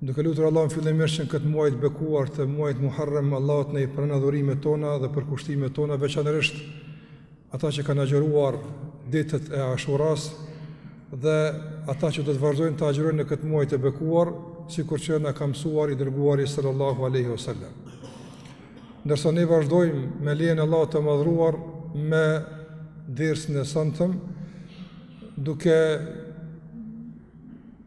Duke lutur Allahun fillimisht që në këtë muaj të bekuar të muajit Muharram Allahu t'na i pranon adhurimet tona dhe përkushtimet tona veçanërisht ata që kanë agjëruar ditët e Ashuras dhe ata që do të vazhdojnë të agjërojnë në këtë muaj të bekuar sikur që na ka mësuar i dërguari sallallahu alaihi wasallam. Ndërsa ne vazhdojmë me lejen e Allahut të madhëruar me dersin e sontëm duke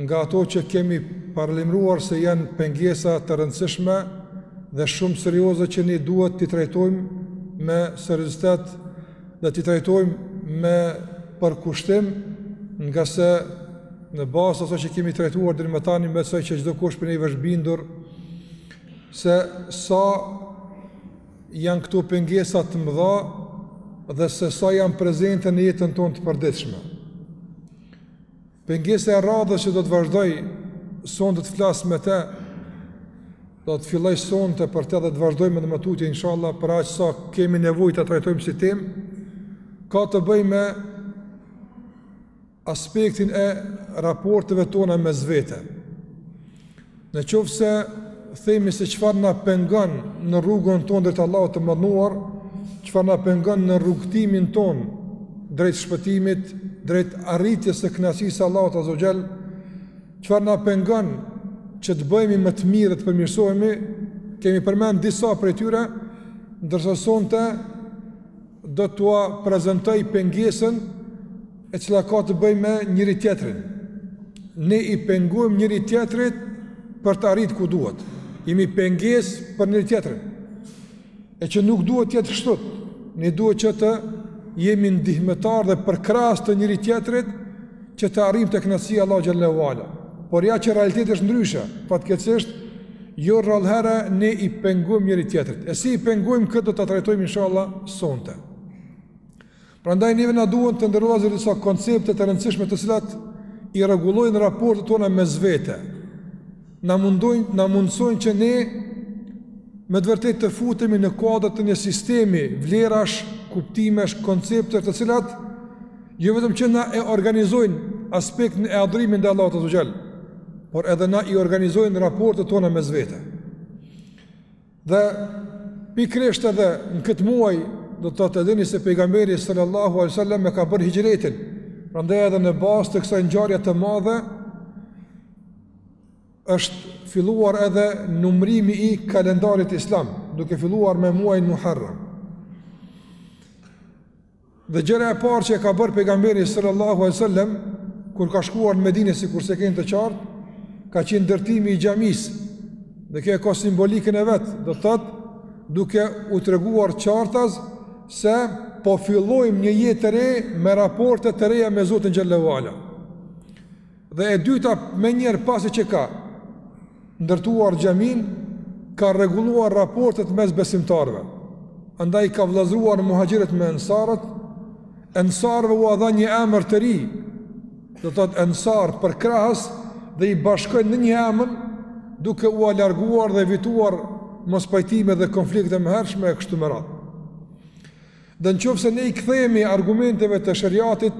nga ato që kemi paralajmëruar se janë pengesa të rëndësishme dhe shumë serioze që ne duhet t'i trajtojmë me seriozitet dhe t'i trajtojmë me përkushtim ngase në bazë asaj që kemi trajtuar deri më tani besoj që çdokush prej neve është bindur se sa janë këto pengesa të mëdha dhe se sa janë prezente në jetën tonë të përditshme. Pengesa e radhës që do të vazhdoj sonte të flas me të, do të filloj sonte për të dhe të vazhdoj me të më tutje, inshallah, për aq sa kemi nevojë ta trajtojmë si temë, ka të bëjë me aspektin e raporteve tona mes vete. Në qoftë se themi se çfarë na pengon në rrugën tonë drejt Allahut të madhëruar, çfarë na pengon në rrugëtimin tonë drejt shpëtimit, drejt arritjes së kënaqësisë së Allahut azza xhel, çfarë na pengon që të bëhemi më të mirë, të përmirësohemi, kemi përmend disa prej tyre, ndërsa sonte do t'ua prezantoj pengesën e cila ka të bëjë me njëri-tjetrin. Ne i pengojmë njëri-tjetrit për të arritë ku duhet. Jemi pengesë për njëri-tjetrin. E që nuk duhet të jetë kështu. Ne duhet që të jemi ndihmëtarë dhe përkrahës të njëri-tjetrit që të arrijmë te kënaqësia e Allahut xhelle ve ala. Por ja që realiteti është ndryshe, fatkeqësisht, jo rrallëherë ne i pengojmë njëri-tjetrit. E si i pengojmë këtë do ta trajtojmë inshallah sonte. Prandaj neve na duhen të ndërrohen disa koncepte të rëndësishme të cilat i rregullojnë raportet tona mes vete. Na mundësojnë që ne me të vërtetë të futemi në kuadër të një sistemi vlerash, kuptimesh, koncepte të cilat jo vetëm që na e organizojnë aspektin e adhurimit ndaj Allahut azza xhel, por edhe na i organizojnë raportet tona mes vete. Dhe pikërisht edhe në këtë muaj do ta dini se pejgamberi sallallahu alaihi wasallam e ka bërë hixhretin. Prandaj edhe në bazë të kësaj ngjarje të madhe është filluar edhe numrimi i kalendarit islam, duke filluar me muajin Muharram. Dhe gjëra e parë që e ka bërë pejgamberi sallallahu alaihi wasallam kur ka shkuar në Medinë sikurse e keni të qartë, ka qenë ndërtimi i xhamisë. Dhe kjo ka simbolikën e vet, do të thotë duke u treguar qartas se po fillojmë një jetë të re me raporte të reja me Zotin xhallahu ala. Dhe e dyta menjëherë pasi që ka ndërtuar xhaminë, ka rregulluar raportet mes besimtarëve. Andaj ka vëllazëruar muhaxhirët me ensarët, ensarëve u dha një emër të ri, do të thotë ensar përkrahës dhe i bashkoi në një emër duke ua larguar dhe evituar mospajtime dhe konflikte të mëhershme e kështu me radhë. Dhe në qoftë se ne i kthehemi argumenteve të sheriatit,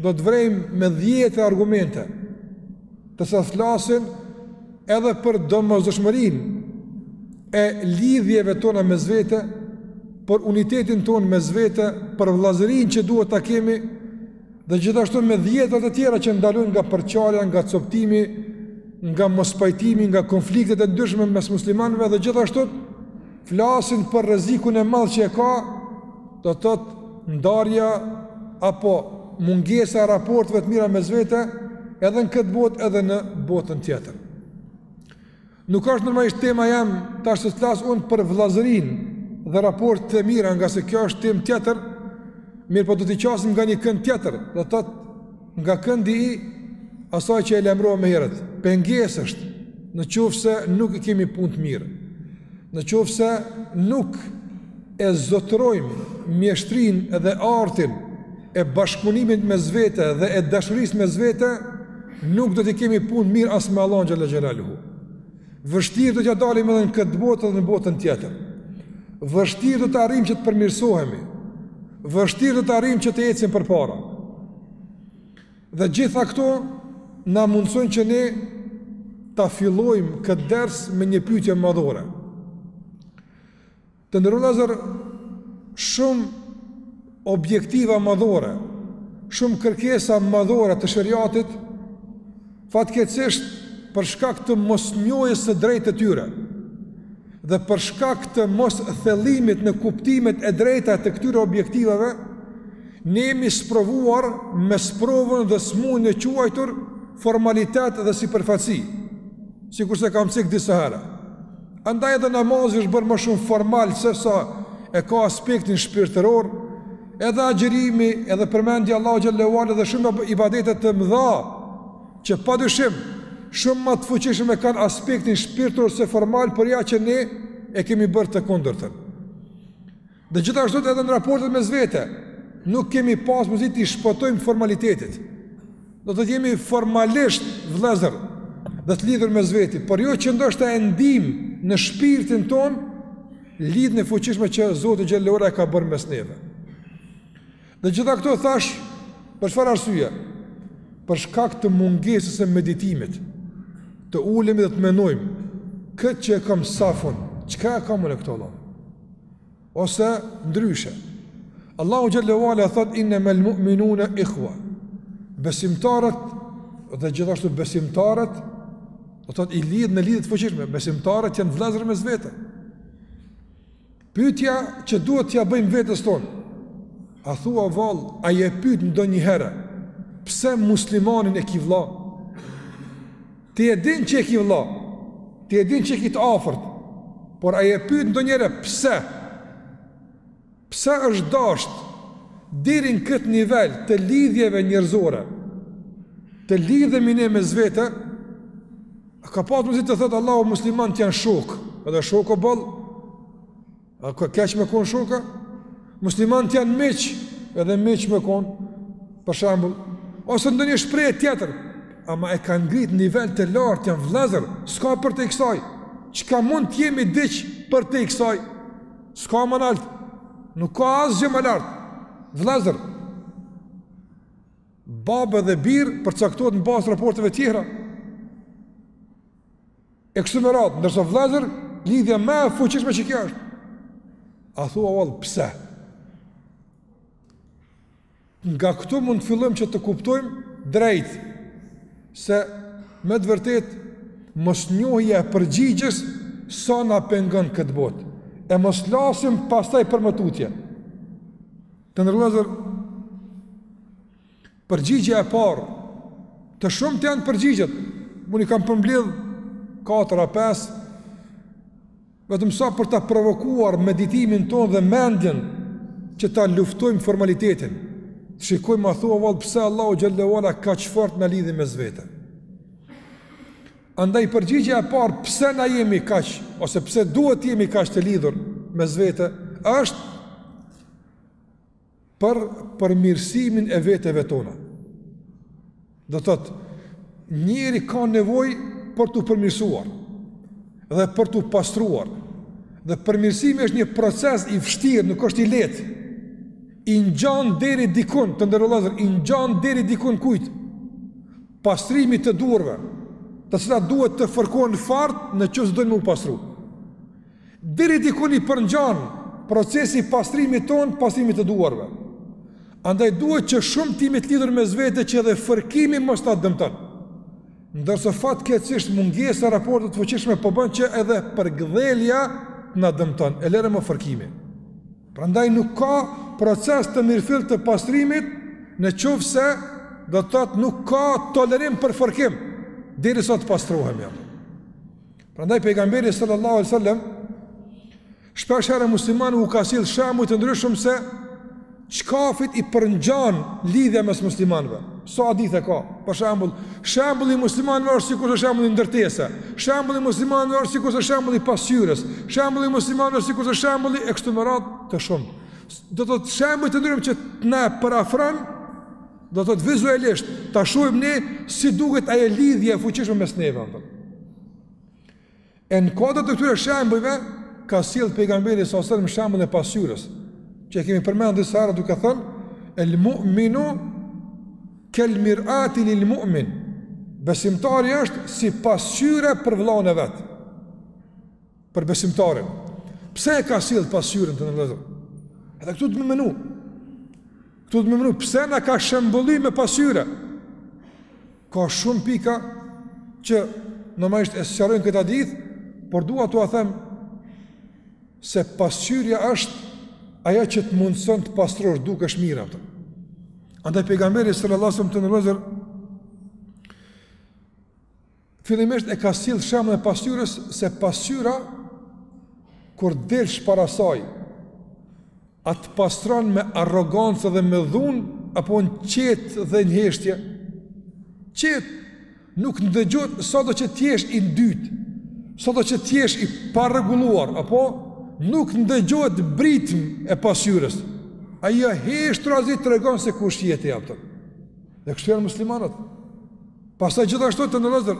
do të vërejmë me dhjetëra argumente, teksa flasin edhe për domosdoshmërinë e lidhjeve tona mes vete, për unitetin tonë mes vete, për vëllazërinë që duhet ta kemi, dhe gjithashtu me dhjetëra të tjera që ndalojnë nga përçarja, nga coptimi, nga mospajtimi, nga konfliktet e ndryshme mes muslimanëve dhe gjithashtu, flasin për rrezikun e madh që e ka, do të thotë ndarja apo mungesa e raporteve të mira mes vete, edhe në këtë botë edhe në botën tjetër. Nuk është normalisht tema jeme tash të flas unë për vëllazërinë dhe raportet e mira, ngase kjo është temë tjetër, mirëpo do t'i qasem nga një kënd tjetër, do të thotë Nga këndi i asaj që e lajmërova më herët, pengesë është në qoftë se nuk i kemi punët mirë, në qoftë se nuk e zotërojmë mjeshtrinë dhe artin e bashkëpunimit mes vete dhe e dashurisë mes vete, nuk do t'i kemi punët mirë as me Allahun xhel-le xhelaluhu. Vështirë do t'ia dalim edhe në këtë botë edhe në botën tjetër. Vështirë do të arrijmë që të përmirësohemi. Vështirë do të arrijmë që të ecim përpara. Dhe gjithë këto na mundësojnë që ne ta fillojmë këtë ders me një pyetje madhore. Të nderuar vëllezër shumë objektiva madhore, shumë kërkesa madhore të sheriatit, fatkeqësisht për shkak të mosnjohjes së drejtë të tyre, dhe për shkak të mosthellimit në kuptimet e drejta të këtyre objektivave, ne jemi sprovuar me sprovën dhe sëmundjen e quajtur formalitet dhe sipërfaqësi, sikurse kam cekë disa herë. Andaj edhe namazi është bërë më shumë formal se sa e ka aspektin shpirtëror, edhe agjërimi, edhe përmendja e Allahut xhallahu ala dhe shumë ibadete të mëdha që padyshim shumë më të fuqishëm e kanë aspektin shpirtëror se formal, por ja që ne e kemi bërë të kundërtën. Dhe gjithashtu edhe në raportet mes vete, nuk kemi pas mundësi të shpëtojmë formalitetit. Do të jemi formalisht vëllezër dhe të lidhur mes vete, por jo që ndoshta e ndjejmë në shpirtin tonë lidhjen e fuqishme që Zoti xhel-le ue ala e ka bërë mes neve. Dhe gjitha këto thash për çfarë arsye? Për shkak të mungesës së meditimit. Të ulemi dhe të mendojmë këtë që e kam në saf un, çka e kam unë këtë vëlla? Ose ndryshe. Allahu xhel-le ue ala thotë innamal mu'minuna ikhwa. Besimtarët dhe gjithashtu besimtaret do të thotë i lidh me lidhje të fuqishme, besimtarët janë vëllezër mes vete. Pyetja që duhet t'ia bëjmë vetes tonë, a thua vallë, a e ke pyet ndonjëherë pse muslimanin e ki vëlla? Ti e din që e ki vëlla, ti e din që e ki të afërt, por a e ke pyet ndonjëherë pse? Pse është dashtë deri në këtë nivel të lidhjeve njerëzore, të lidhemi ne mes vete, A ka pas mundësi të thotë Allahu muslimanët janë shokë, edhe shokë o boll? A ka keq me konë shokë? Muslimanët janë miq, edhe miq me konë, për shambull. Ose ndonjë shprehje tjetër, ama e ka ngritë në nivel të lartë, janë vllezër, s'ka përtej kësaj, çka mund të jemi diç përtej kësaj, s'ka ma naltë, nuk ka asgjë më lartë, vllezër. Babë dhe bir përcaktohet në bazë të raporteve të tjera. E kështu me radhë, ndërsa vëllezër, lidhja më e fuqishme që kjo është. A thua vallë pse? Nga këtu mund të fillojmë që të kuptojmë drejt se me të vërtetë mosnjohja e përgjigjes sa na pengon në këtë botë. E mos të flasim pastaj për më tutje. Të nderuar vllezër, përgjigja e parë, të shumta janë përgjigjet, unë i kam përmblidh 4 a 5, vetëm sa për ta provokuar meditimin tonë dhe mendjen që ta luftojmë formalitetin, të shikojmë a thua vallë pse Allahu xhel-le ue ala kaq fort na lidhi mes vete. Andaj përgjigja e parë pse na jemi kaq ose pse duhet të jemi kaq të lidhur mes vete është për përmirësimin e veteve tona. Do të thotë njeri ka nevojë për t'u përmirësuar dhe për t'u pastruar. Dhe përmirësimi është një proces i vështirë, nuk është i lehtë. I ngjan deri dikun, të nderuar vllezër, i ngjan deri dikun kujt? Pastrimit të duarve, të cilat duhet të fërkohen fort në qoftë se don me u pastru. Deri diku i përngjan procesi i pastrimit tonë, pastrimit të duarve. Andaj duhet që shumë të jemi të lidhur mes vete që edhe fërkimi mos na dëmton. Ndërsa fatkeqësisht mungesa e raporteve të fuqishme po bën që edhe përkëdhelja na dëmton. E lëre më fërkimi. Prandaj nuk ka proces të mirëfilltë të pastrimit në qoftë se do të thotë nuk ka tolerim për fërkim derisa të pastrohemi. Ja. Prandaj pejgamberi sallallahu alajhi wasallam shpeshherë muslimanëve u ka sill shembuj të ndryshëm se çkafit i përngjan lidhja mes muslimanëve. Sa hadithe ka? Për shembull, shembulli i muslimanëve është sikur është shembulli i ndërtesës. Shembulli i muslimanëve është sikur është shembulli i pasqyrës. Shembulli i muslimanëve është sikur është shembulli e kështu me radhë të shumtë. Do të thotë shembuj të ndryshëm që na e përafron, do të thotë vizualisht ta shohim ne si duket ajo lidhje e fuqishme mes neve. E në kuadër të këtyre shembujve ka sjellë pejgamberi sallallahu alajhi wasallam shembullin e pasqyrës, që e kemi përmendur disa herë duke thënë el mu'minu kel mir'ati lil mu'min. Besimtari është si pasqyra për vëllan e vet. Për besimtarin. Pse e ka sjellë pasqyrën të nderuar vëllezër? Edhe këtu është me menu. Këtu është me menu pse na ka shembëlly me pasqyrë? Ka shumë pika që normalisht e sqarojnë këtë hadith, por dua t'ua them se pasqyrja është ajo që të mundson të pastrosh të dukesh mirë, apo. Andaj pejgamberi sallallahu alajhi wasallam të nderuar vëllezër fillimisht e ka sill shembullin e pasqyrës se pasqyra kur delsh para saj A të pastron me arrogancë dhe me dhunë, apo në qetë dhe në heshtje? Qetë, nuk ndëgjohet, sado që të jesh i ndytë, sado që të jesh i parregulluar, apo nuk ndëgjohet britma e pasqyrës. Ajo heshtazi të tregon se kush je ti, a kupton. Dhe kështu janë muslimanët. Pastaj gjithashtu të nderuar vëllezër,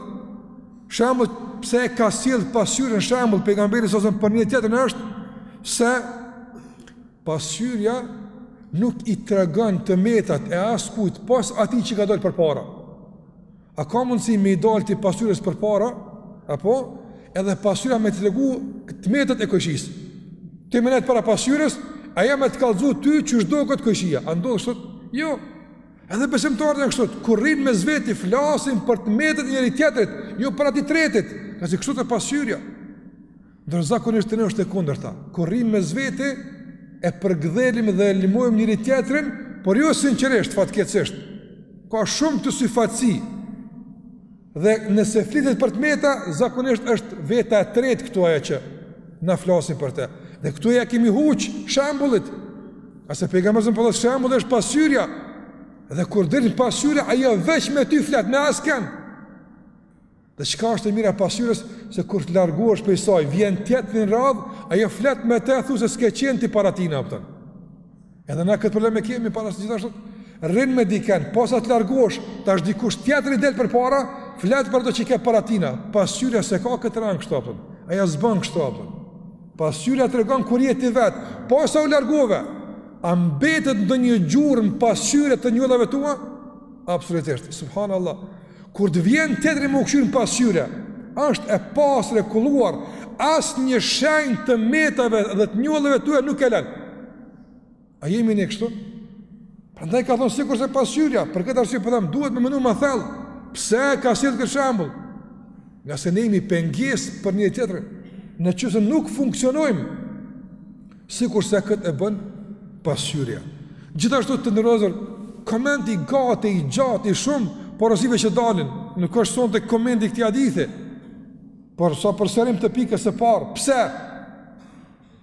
shembull pse e ka sjell pasqyrën shembull pejgamberi sallallahu alajhi wasallam për një tjetër është se pasqyrja nuk i tregon të metat e askujt pos atij që i ka dalë përpara. A ka mundësi me i dalë ti pasqyrës përpara apo edhe pasqyra me të tregu të metat e kojshisë. Ti me nejt para pasqyrës, ajo me të kallzu ty qysh doket kojshia. A ndodh sot? Jo. Edhe besimtarët janë kështu, kur rrinë mes veti, flasin për të metat e njëri-tjetrit, jo për atij të tretit, ngase kështu është pasqyrja. Ndërsa zakonisht te ne është e kundërta, kur rrimë mes veti, e përgdhelim dhe e lëmojmë njëri-tjetrin, por jo sinqerisht, fatkeqësisht. Ka shumë këtu syfaqësi, Dhe nëse flitet për të meta, zakonisht është veta e tretë këtu ajo që na flasim për të. Dhe këtu ia kemi huq shembullit. Ngase pejgamberi po thotë shembulli është pasqyrja. Dhe kur del në pasqyrë, ajo veç me ty flet me askënd. Dhe çka është e mira e pasqyrës se kur të largohesh prej saj, vjen tjetri në radhë, ajo flet me të, thuajse s'ke qenë ti para tina, a kupton. Edhe na këtë problem e kemi para se gjithashtu rrin me dikënd, posa të largohesh, tash dikush tjetër i del përpara, flet për ato që ke para tina. Pasqyra s'e ka këtë rang kështu, a kupton. Ajo s'bën kështu, a kupton. Pasqyra tregon kur je ti vetë, posa u largove, a mbetet ndonjë gjurmë në pasqyrë të njollave tua? Absolutisht. Subhanallahu. Kur të vjen tjetri me u këqyr në pasqyrë, është e pastër e kulluar, asnjë shenjë të metave dhe të njollave tua nuk e lën. A jemi ne kështu? Prandaj ka thonë sikurse pasqyrja, për këtë arsye po them, duhet me menu ma thellë. Pse ka sjell këtë shembull? Ngase ne jemi pengesë për njëri-tjetrin, në qoftë se nuk funksionojmë, sikurse këtë e bën pasqyrja. Gjithashtu të nderuar vëllezër, komenti gati, i gjatë i shumë porosive që dalin, nuk është sonte komenti i këtij hadithi, por sa për sqarim të pikës së parë, pse?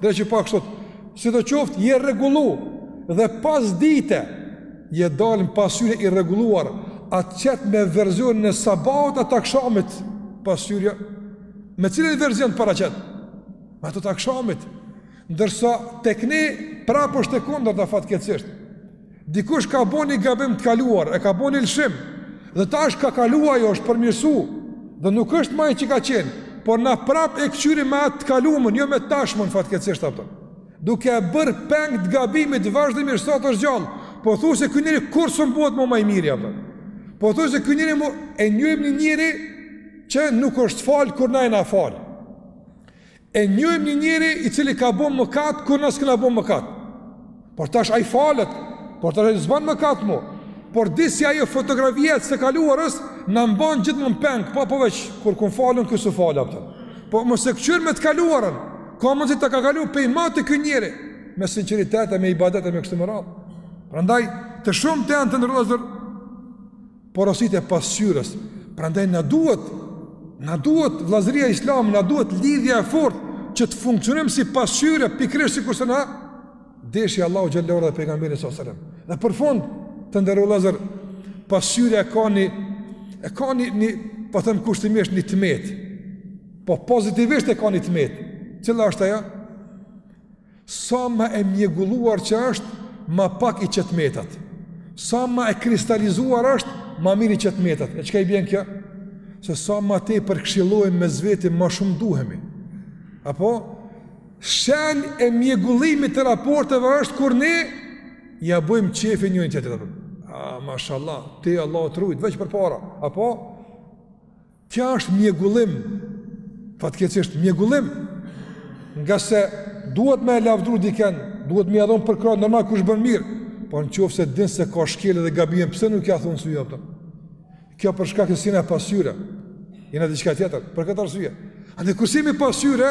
Ndreqe pak kështu, sido qoftë, je rregullu, dhe pasdite, je dalë në pasqyrë i rregulluar, a të qet me verzionin e sabahut a të akshamit pasqyrja, me cilin verzion të paraqet? Me atë të akshamit, ndërsa tek ne prapë është e kundërta fatkeqësisht. Dikush ka bo një gabim në të kaluarën, ka bo një lëshim, dhe tash ka kalu ajo, është përmirësu, dhe nuk është ma ai që ka qenë, por na prapë e këqyrim me atë të kalumen, jo me të tashmen, fatkeqësisht, a kupton. Duke e bërë peng të gabimit, vazhdimisht sa të është gjallë, po thuajse ky njeri kurrë s'mun bëhet më ma i mirë, a kupton. Po thuajse ky njeri, e njohim një njeri, që nuk është falë, kur na jena falë. E njohim një njeri i cili ka bën mëkat kur na s'kena bën mëkat. Por tash ai falet, por tash ai s'bën mëkat më. Por disi ajo fotografia e së kaluarës na mban gjithmonë peng, po po veç kur u falëm ky s'u fal, a kupton. Po mos e këqyr me të kaluarën. Ka mundësi të ka kalu pej moti ky njeri me sinqeritet e me ibadet e me kështu me radhë. Prandaj të shumta janë të nderuar vëllezër Porositë e pasqyrës, prandaj na duhet na duhet vllazëria islame, na duhet lidhja e fortë që të funksionojmë si pasqyrë pikërisht sikurse na deshi Allahu xhallahu dhe pejgamberi sallallahu alajhi wasallam. Dhe për fund të nderuar vllazër pasqyrja e ka një e ka një, po them kushtimisht një të metë. Po pozitivisht e ka një të metë. Cila është ajo? Sa ma e mjegulluar që është, ma pak i qet të metat. Sa ma e kristalizuar është, ma mirë i qet të metat. E çka i bjen kjo? Se sa ma tepër kshillojmë mes veti, ma shumë duhemi. Apo? Shenjë e mjegullimit të raporteve është kur ne ja bëjmë qejfin njëni-tjetrit. A, mashallah, ty Allahu të rujtë, veç përpara. Apo? Kjo është mjegullim, fatkeqësisht mjegullim, ngase duhet me e lavdru diken, duhet me i dhonë përkrahje, normal kush bën mirë, po në qofë se din se ka shkelje dhe gabime, pse nuk ja thu, s'ia vë n'pah? Kjo për shkak se s'jena pasqyre, jena diçka tjetër, për këtë arsye. Anashkalimi pasqyrë,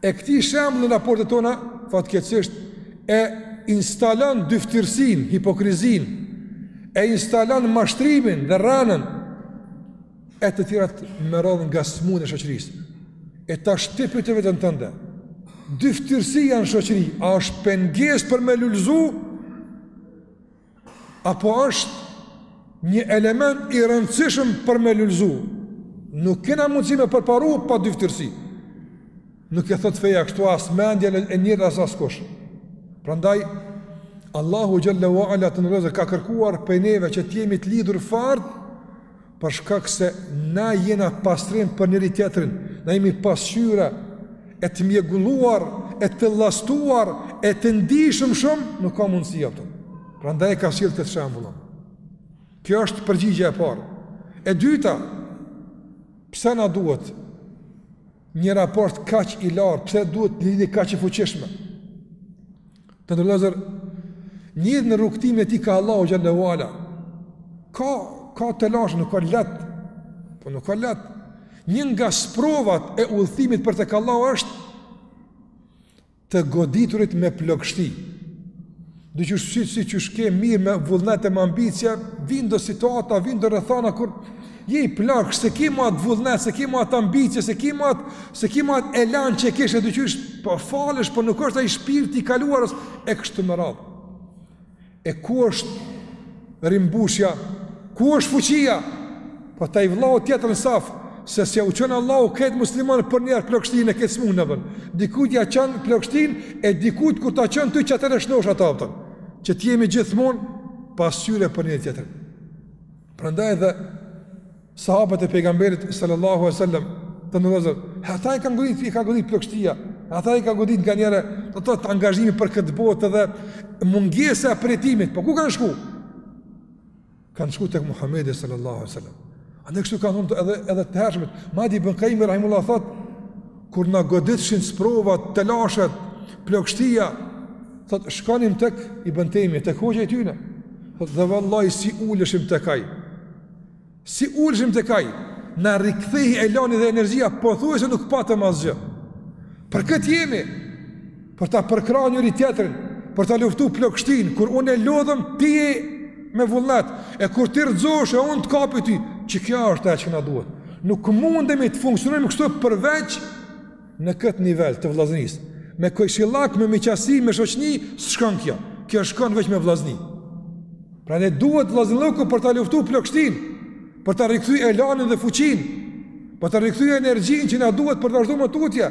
E këtij shembulli në raportet tona, fatkeqësisht, e instalon dyftyrësinë, hipokrizinë, e instalon mashtrimin dhe rrenën, e të tjerat me radhë nga smundjet e shoqërisë. E tash ti pyte veten tënde. Dyftyrësia në shoqëri, a është pengesë për me lulzu? Apo është një element i rëndësishëm për me lulzu. Nuk kena mundësi me përparu pa dyftyrësi. Nuk e thotë feja kështu as mendja e njeriut as askush. Prandaj, Allahu xhelle ue ala të nderuar vllazër ka kërkuar prej neve që t'jemi t'lidur fort për shkak se na jena pastrim për njëri-tjetrin, na jemi pasqyra e të mjegulluar, e të llastuar, e të ndieshëm shumë, nuk ka mundësi ato. Prandaj e ka sjellë këtë shembull. Kjo është përgjigjja e parë. E dyta, pse na duhet një raport kaq i lartë, pse duhet një lidhje kaq e fuqishme? Të nderuar vllazër, njeriu në rrugëtimin e tij kah Allahu xhelle ue ala, ka, ka telashe, nuk e ka lehtë, po nuk e ka lehtë, një nga sprovat e udhëtimit për te Allahu është të goditurit me plogështi, dhe qysh i, si që shkon mirë me vullnet e me ambicie, vijnë do situata, vijnë do rrethana, kur Je i plogsht, s'e ki ma atë vullnet, s'e ki ma atë ambicje, s'e ki ma atë, s'e ki ma atë elan që e kishe e dyqysh, po falesh, po nuk është ai shpirt i kaluarës, e kështu me radhë. E ku është rimbushja, ku është fuqia, po te ai vllau tjetër në saf, se s'ju çon Allahu krejt muslimanëve përnjëherë plogështinë e këtë smunë në vënë. Dikujt ja çon plogështinë e dikujt kur ta çon ty qatë e le shnosh, a kupton. Që të jemi gjithmonë pasqyrë për njëri tjetrin. Prandaj dhe sahabët e pejgamberit sallallahu alaihi wasallam të ndozën, ata i ka godit, i ka godit plogështia, ata i ka godit nganjëherë, do të thotë angazhimi për këtë botë dhe mungesa e përjetimit, po ku kanë shku? Kanë shku tek Muhamedi sallallahu alaihi wasallam. Andaj kështu kanë thonë edhe edhe të hershmit. Madje Ibn Kajimi rahimehullah thot, Kur na goditshin sprovat, telashet, plogështia, thot shkonim tek Ibn Tejmije, tek hoxha i tyne. Thot dhe vallahi si uleshim tek ai. Si uleshim tek ai, na rikthehej elani dhe energjia, pothuajse nuk patëm asgjë. Për këtë jemi Për ta përkrah njëri tjetrin, për ta luftu plogështinë, kur unë lodhem ti me vullnet, e kur ti rrëzohesh e unë të kapi ty, që kjo është ajo që na duhet. Nuk mundemi të funksionojmë kështu përveç në këtë nivel të vllaznisë. Me kojshillak, me miqësi, me shoqni, s'shkon kjo. Kjo shkon veç me vllazni. Prandaj duhet vllaznillaku për ta luftu plogështinë, për ta rikthy elanin dhe fuqinë, për ta rikthy energjinë që na duhet për të vazhdu më tutje.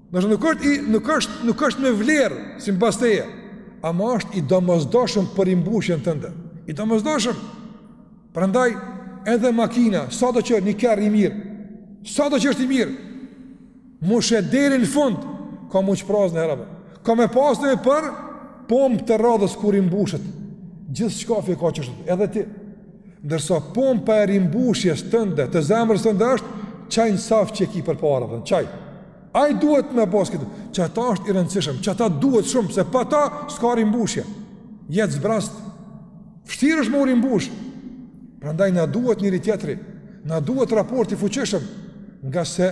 Nëse nuk është i nuk është nuk është me vlerë simbas teje, ama është i domosdoshëm për rimbushjen tënde. I domosdoshëm. Prandaj edhe makina, sado që një kerr i mirë, sado që është i mirë, mushe deri në fund ka me u shpraz njëherë. Ka me pas nevojë për pompë të radhës ku rimbushet. Gjithçkafi qashtu është, edhe ti. Ndërsa pompa e rimbushjes tënde, të zemrës tënde është qaj në saf që e ki përpara, dhe në qaj. Ai duhet me pas këtë, qata është i rëndësishëm, qata duhet shumë, se pa ta s'ka rimbushje. Jet zbrazt, vështirë është me u rimbush, prandaj na duhet njëri tjetri, na duhet raporti i fuqishëm, ngase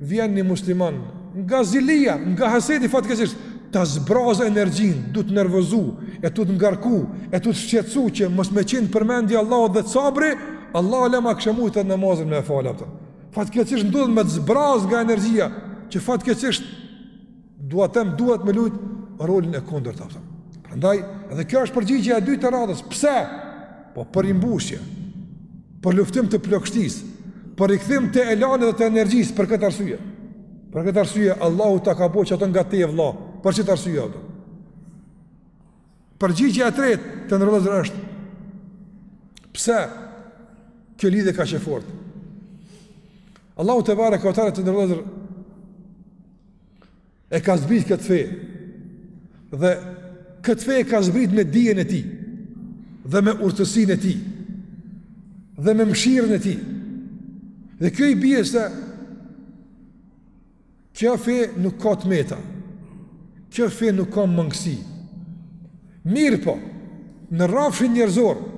vjen një musliman nga zilia, nga hasedi fatkeqësisht ta zbrazë energjinë, tu të nervozu, e tu të ngarku, e tu të shqetësu që mos me qenë përmendja e Allahut dhe sabri, vallahi ma s'kishe mujt as namazin me e falë, a kupton. Fatkeqësisht ndodhë me të zbrazë nga energjia, që fatkeqësisht Dua të them duhet me lujt rolin e kundërt ata. Prandaj edhe kjo është përgjigjja e dytë e radhës. Pse? Po për rimbushje. Për luftim të plogështisë, për rikthim të elanit dhe të energjisë për këtë arsye. Për këtë arsye Allahu ta ka bo qato nga te vëlla. Për qit arsye atë? Përgjigjja e tretë të nderuar vëllezër është pse kjo lidhje kaq e fortë. Allahu tebareke ve teala të nderuar vëllezër e ka zbrit këtë fe dhe këtë fe e ka zbrit me dijen e tij dhe me urtësinë e tij dhe me mshirën e tij dhe kjo i bie se kjo fe nuk ka të meta kjo fe nuk ka mangësi mirëpo në rrafshin njerëzor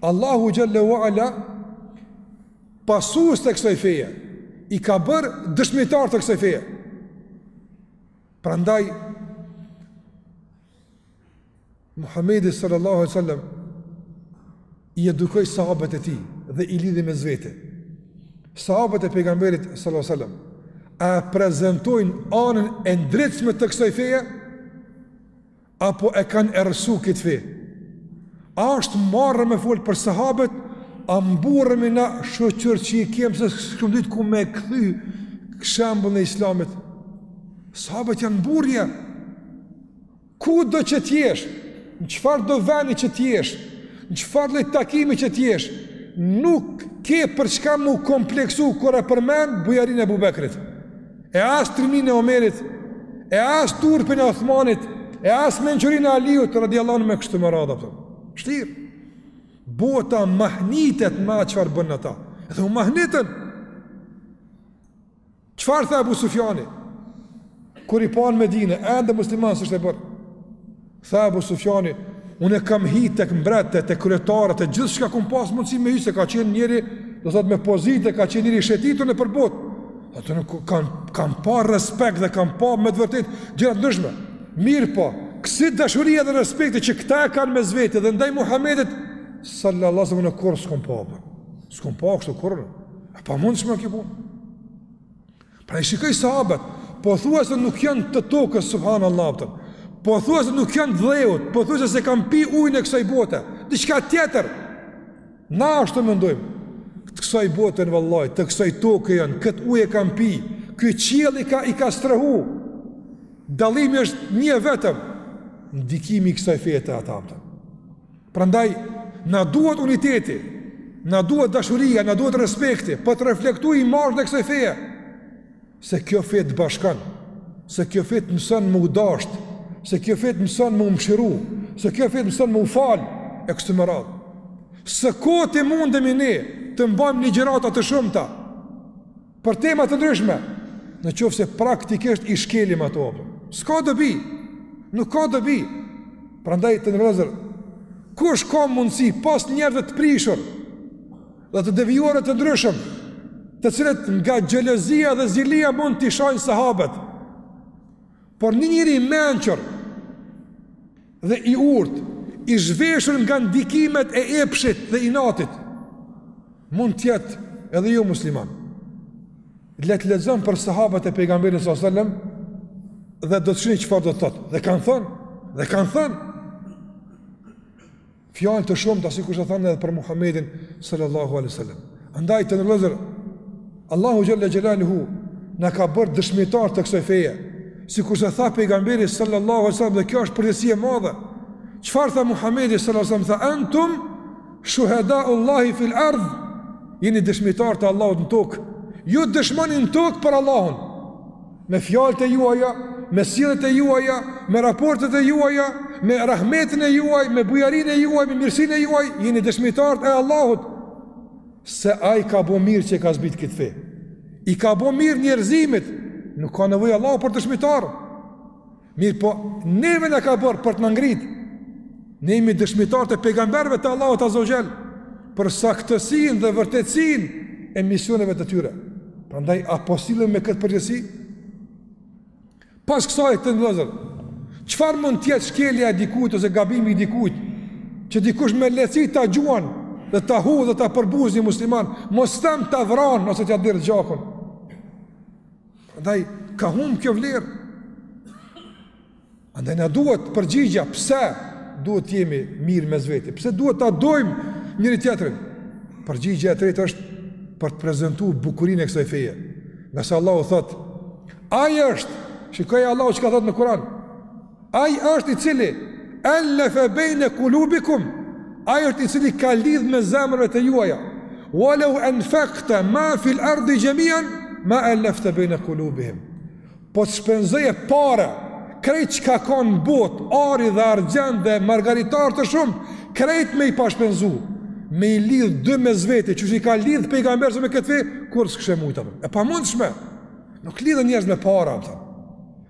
Allahu Xhele ue Ala pasues të kësaj feje, i ka bërë dëshmitar të kësaj feje. Prandaj Muhamedi sallallahu alaihi wasallam i edukoi sahabët e tij dhe i lidhi mes veti. Sahabët e pejgamberit sallallahu alaihi wasallam a prezantojnë anën e ndritshme të kësaj feje? Apo e kanë errësu këtë fe A është marre me fol për sahabët A mburremi na shyqyr që i kemë Se s'kem ditë ku me kthy shembullin e islamit Sahabët janë mburrja Kudo që t'jesh Në çfarëdo veni që t'jesh Në çfarë lloj takimi që t'jesh Nuk ke për çka mu kompleksu Kur e përmen bujarinë e Ebu Bekrit e as trimninë e Omerit, e as turpin e Othmanit, e as mençurinë e Aliut radiallahu anhu e kështu me radhë, kupton. Shtirë, bota mahnitet me çfarë bënë ata, edhe u mahnitën. Çfarë tha Ebu Sufjani, kur i pa në Medine, ende musliman s'ishte bërë, Tha Ebu Sufjani, unë kam hi tek mbretët, tek kryetarët, e gjithçka kum pasë mundësi me hi, se ka qenë njeri, do thot me pozitë, ka qenë njeri i shëtitur nëpër botë. Thotë unë kam, kam pa respekt dhe kam pa me të vërtetë gjëra të ndryshme. Mirëpo, kësi dashurie dhe respekti që këta e kanë mes veti dhe ndaj Muhammedit, sallallahu sallam unë kurrë s'kum pa, s'kum pa kështu kurrë, e pamundshme kjo punë. Pra i shikoj sahabët, po thua se nuk janë të tokës, subhanallah, a kupton. Po thua se nuk janë të dheut, po thua se s'e kanë pi ujin e kësaj bote, diçka tjetër. Na ashtu mëndojmë, të kësaj bote janë vallahi, të kësaj toke janë, këtë ujë e kanë pi, ky qiell i ka, i ka strehu. Dallimi është një i vetëm, ndikimi i kësaj feje te ata, kupton. Prandaj, na duhet uniteti, na duhet dashuria, na duhet respekti, për të reflektu imazhin e kësoj feje, se kjo fe të bashkon, se kjo fe të mëson me u dasht, se kjo fe të mëson me u mëshiru, se kjo fe të mëson me u fal, e kështu me radhë. Se kot mundemi ne të mbajmë ligjërata të shumta, Për tema të ndryshme, në qoftë se praktikisht i shkelim ato. S'ka dobi, nuk ka dobi. Prandaj të nderuar vëllezër, kush ka mundësi pos njerëzve të prishur dhe të devijuarve të ndryshëm, të cilët nga xhelozia dhe zilia mund t'i shajnë sahabet. Por një njëri i mençur, dhe i urtë, i zhveshur nga ndikimet e epshit dhe inatit, mund të jetë edhe jo musliman. Le të lexon për sahabët e pejgamberit sallallahu alajhi wasallam dhe do të shihni se çfarë do të thotë. Dhe kanë thënë, dhe kanë thënë Fjalë të shumta sikurse thanë edhe për Muhamedin sallallahu alaihi wasallam. Andaj të nderuar vëllezër Allahu xhelle xhelaluhu na ka bërë dëshmitarë të kësaj feje. Sikurse tha pejgamberi sallallahu alaihi wasallam dhe kjo është përgjegjësi e madhe. Çfarë tha Muhamedi sallallahu alaihi wasallam? Tha antum shuhada Allahi fil ard. Jeni dëshmitarë të Allahut në tokë. Ju dëshmoni në tokë për Allahun. Me fjalët e juaja, me sjelljet e juaja, me raportet e juaja, me rahmetin e juaj, me bujarinë e juaj, me mirësinë e juaj, jeni dëshmitarët e Allahut se ai ka bo mirë që e ka zbrit këtë fe. I ka bo mirë njerëzimit, nuk ka nevojë Allahu për dëshmitarë. Mirëpo neve na ka bërë për të na ngrit. Ne jemi dëshmitarë të pejgamberëve të Allahut Azza wa Jall për saktësinë dhe vërtetësinë e misioneve të tyre. Prandaj a po sillemi me këtë përgjegjësi? Pas kësaj të nderuar vëllezër, çfarë mund të jetë shkelja e dikujt ose gabimi i dikujt, që dikush me lehtësi ta gjuan dhe ta hudh dhe ta përbuz një musliman, mos them ta vran ose t'ia derdh gjakun. Andaj, ka humb kjo vlerë. Andaj, na duhet përgjigja, pse duhet të jemi mirë mes veti, pse duhet ta dojmë njëri tjetrin. Përgjigja e tretë është për të prezentu bukurinë e kësaj feje. Ngase Allahu thotë, ai është, shikoje Allahu çka thotë në Kuran, Ai është i cili Allafa bejne kulubikum Ai është i cili ka lidh mes zemrave të juaja Walau anfakta ma fil ardi gjemian Ma allafta bejne kulubihim Po të shpenzoje pare Krejt çka ka në botë Ari dhe argjend dhe margaritarë të shumë Krejt me i pas shpenzu Me i lidh dy mes veti Qysh i ka lidh pejgamberi me këtë fe Kurrë s'kishe mujt E pamundshme Nuk lidhen njerëz me para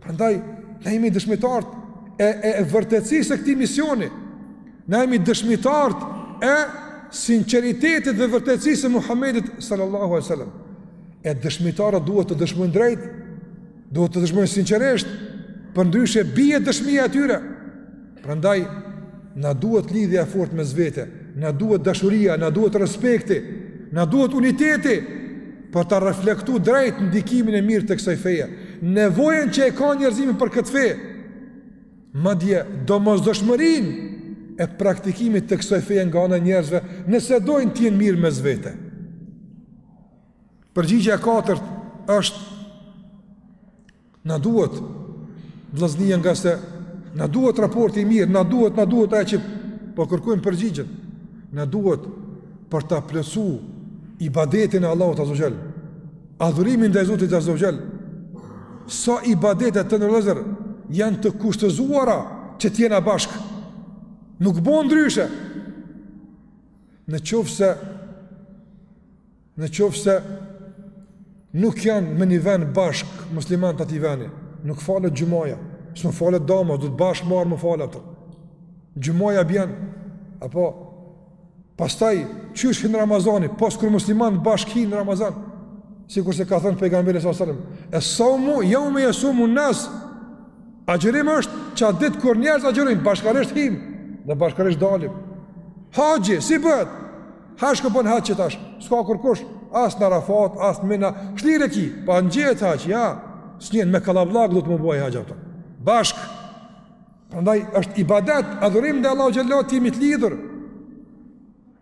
Prandaj na jemi dëshmitar e e, e vërtetësisë së këtij misioni. Na jemi dëshmitar e sinqeritetit dhe vërtetësisë së Muhamedit sallallahu alaihi wasallam. E dëshmitarët duhet të dëshmojnë drejt, duhet të dëshmojnë sinqerisht, përndryshe bie dëshmia e tyre. Prandaj na duhet lidhja e fortë mes vete, na duhet dashuria, na duhet respekti, na duhet uniteti për ta reflektu drejt ndikimin e mirë të kësaj feje, nevojën që e ka njerëzimi për këtë fe. Madje domosdoshmërinë e praktikimit të kësaj feje nga ana e njerëzve, nëse dojnë të jenë mirë mes vete. Përgjigja e katërt është Na duhet vllaznia ngase na duhet raporti i mirë, na duhet, na duhet ajo që po kërkojmë përgjigjen. Na duhet për ta plotsu ibadetin e Allahut Azza Jall. Adhurimin ndaj Zotit Azza Jall. Sa ibadete të nderuar janë të kushtëzuara që të jena bashk. Nuk bën ndryshe. Në qoftë se Në qoftë se nuk janë në një ven bashkë muslimant e atij veni, nuk falet xhumaja, s'mun falet, domethan, duhet bashkë me u falë. Xhumaja bjen, apo, pastaj, qysh hin Ramazani, pos kur muslimant bashkë hin n'Ramazan, sikurse ka thënë pejgamberi s.a.s. Es-saumu jeume jesumun-nas, agjërim është që atë ditë kur njerëzit agjërojn, bashkarisht him, dhe bashkarisht dalim. Haxhi, si bëhet? Haxh, shko bën haxh tash. S'ka kurkush as në Arafat, as në Mina. Shlirë e ki, po a njehet haxh, jo. S'njehet me kallavllak do të mu bo haxh ato. Bashk. Prandaj është ibadet, adhurim ndaj Allahut xhallahu të jemi t'lidhur.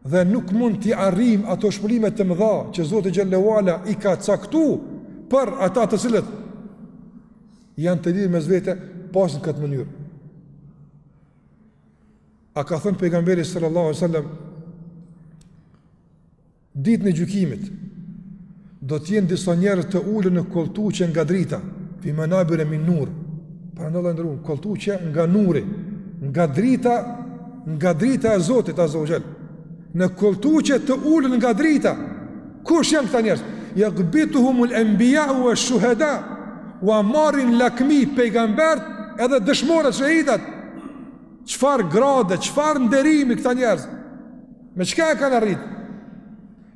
Dhe nuk mund t'i arrijm ato shpërblime të mëdha që Zoti xhallahu ala i ka caktu për ata të cilët janë të lidhur mes vete pos në këtë mënyrë. A ka thënë pejgamberi sallallahu alaihi wasallam ditën e gjykimit do të jenë disa njerëz të ulur në kolltuqe nga drita, fi manabir min nur. Pra ndodhen ndru kolltuqe nga nuri, nga drita, nga drita e Zotit azza wa jall. Në kolltuqe të ulur nga drita. Kush janë këta njerëz? Jagbituhum al anbiya wa shuhada ua marrin lakmi pejgambert edhe dëshmorët shehidat Çfarë grade, çfarë nderimi këta njerëz? Me çka e kanë arrit?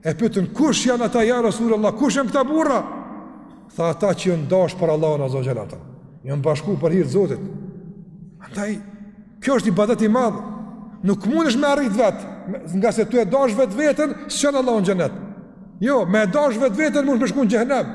E pyetën kush janë ata ja Rasulullah, kush janë këta burra? Tha ata që janë dash për Allahun azza wa jall ata. Janë bashku për hir të Zotit. Andaj kjo është ibadet i madh. Nuk mundesh me arrit vet, ngase tu e dash vetveten, s'çon Allahu n'xhenet. Jo, me e dash vetveten mundesh me shku në xhehenem.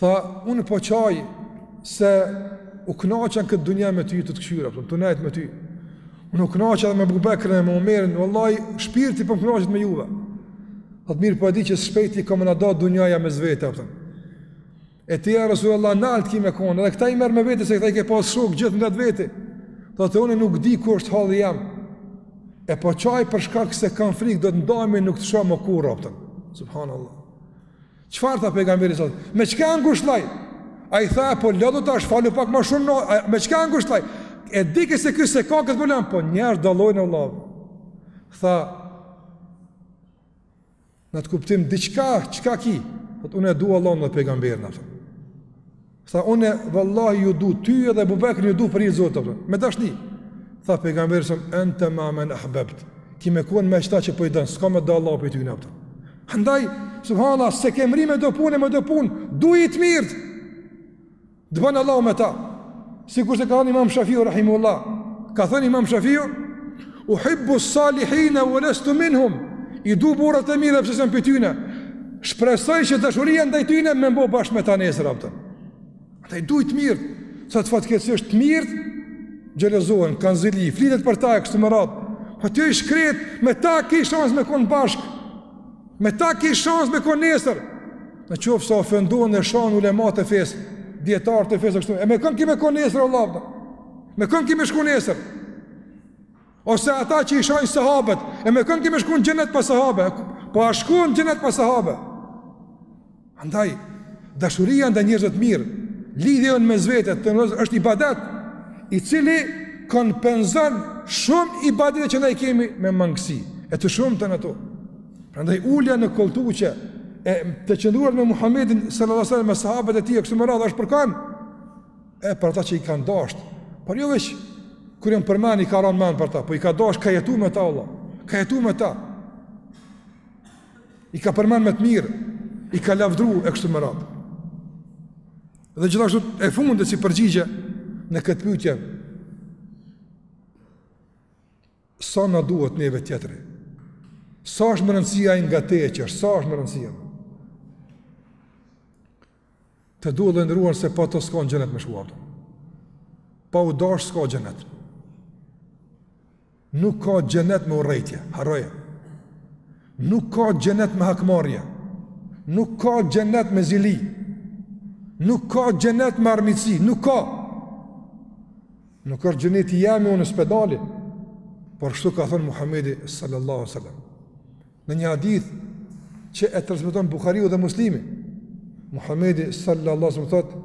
Tha, unë po qaj se u knaqa n'këtë dunja me ty tu të kshyrë, për tu nejtë me ty. Unë u knaqa edhe me Ebu Bekrin dhe me Umerin, vëllaj, shpirti për po më knaqet me juve. Tha, mirë po e di që shpejti ka me na da dunjaja mes vete, për të. E ti ja Resulullah nalt ki me konë, dhe këta i merr me vete se këta i ke pas shokë gjithë ngat vete. Tha, të unë nuk di ku është hali jem. E po qaj për shkak se kam frikë, do të ndahemi nuk të shoh më kurrë, për të. Subhanallah. Çfarë tha pejgamberi sot? Me çka e ngushlloi? A i tha, po de tash falu pak më shumë, no, me çka e ngushlloi? E di që se ky s'e ka këtë problem, po njerëzt dallojnë vlla. Tha, n'atë kuptim, diçka, çka ki? Thot, unë e du Allahun e pejgamberin, ato. Tha une, vallahi ju du, ty edhe Ebu Bekrin ju du për hir t'Zotit, për. me dashni. Tha pejgamberi sëm, ente ma men ahbebt, ti me konë me qeta që po i don, s'ka me t'da Allahu prej tyne pëtër. Andaj, subhanallah, s'e ke mrri me do punë e me do punë, duj të mirët, të bon Allahu me ta. Sikurse ka thënë imam Shafiu, rahimehullah, ka thënë imam Shafiu, Uhibbu s-salihina wa lastu minhum, i du burrat e mirë edhe pse s'jam prej tyne. Shpresoj që dashuria ndaj tyne me m'bo bashkë me ta nesër atë. Andaj duj t'mirët, sot fatkeqësisht të mirët xhelozohen, kanë zili, flitet për ta kështu me radhë. Po ti i shkret, me ta ke shans me kon bashkë. Me ta ke shans me kon nesër. Në qoftë se ofendon e shan ulematë e fesë, dijetarë të fesë kështu. E me kon ki me kon nesër o vlla. Me kon ki me shku nesër. Ose ata që i shajnë sahabët, e me kënë ki me shku në gjenet pa sahabe, po a shkon në gjenet pa sahabe. Andaj, dashuria ndaj njerëzve t'mirë, lidhja mes vete, të njerëzve, është ibadet, i cili kompenzon shumë ibadet që ne i kemi me mangësi, e të shumtën ato. Prandaj, ulja në koltuqe të qëndruar me Muhammedin sallallahu alaihi wasallam me sahabët e tij kështu me radhë është për kan e për ata që i kanë dashtë, por jo veç kur janë përmend i ka rënë n'mend për ta, po i ka dashtë, ka jetuar me ta o vlla, ka jetuar me ta. I ka përmend me të mirë, i ka lavdruar e kështu me radhë. Dhe gjithashtu e fundit si përgjigje në këtë pyetje. Sa na duhet neve tjetri? Sa është me rëndësi ai ngat teje që është? Sa është më rëndësia? Të duhet dhe nderuar se pa të s'ka në gjenet me shku atë. Pa u dashë s'ka gjenet. Nuk ka gjenet me urrejtje, harroje. Nuk ka gjenet me hakmarje. Nuk ka gjenet me zili. Nuk ka gjenet me armiqësi, nuk ka. Nuk është gjeneti i jemi, unë s'po e daj. Por shtu ka thënë Muhammedi sallallahu alaihi sallam. Në një hadith që e transmeton Buhariu dhe Muslimi, Muhamedi sallallahu alaihi wasallam thotë: